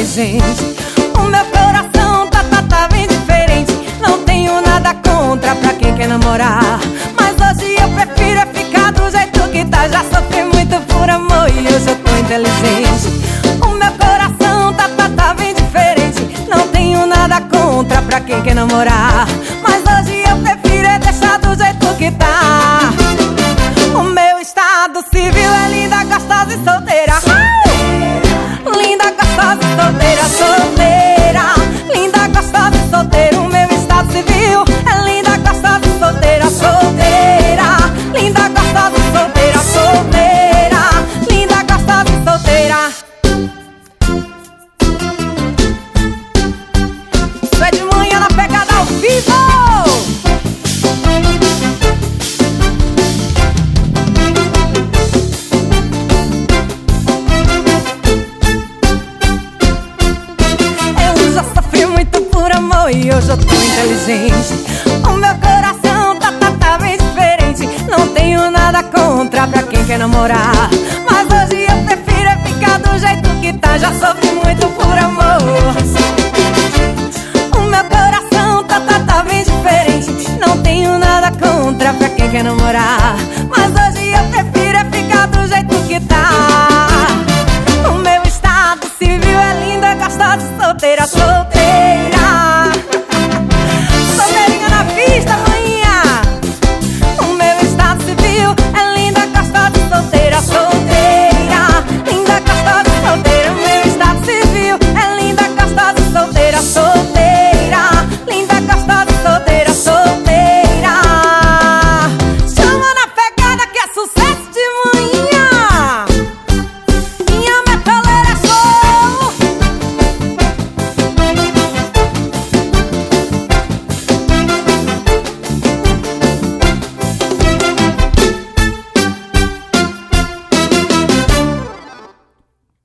inteligente. O meu coração tá, tá, tá bem diferente. Não tenho nada contra pra quem quer namorar. Mas hoje eu prefiro é ficar do jeito que tá. Já sofri muito por amor e hoje eu tô inteligente. O meu coração tá, tá, tá bem diferente. Não tenho nada contra pra quem quer namorar. Mas hoje eu prefiro é deixar do jeito que tá. O meu estado civil é linda, gostosa e solteira e inteligente. O meu coração tá, tá, tá bem diferente. Não tenho nada contra pra quem quer namorar. Mas hoje eu prefiro ficar do jeito que tá. Já sofri muito por amor. O meu coração tá, tá, tá bem diferente. Não tenho nada contra pra quem quer namorar. Mas hoje eu prefiro ficar do jeito que tá. O meu estado civil é lindo, é gostosa, solteira, solteira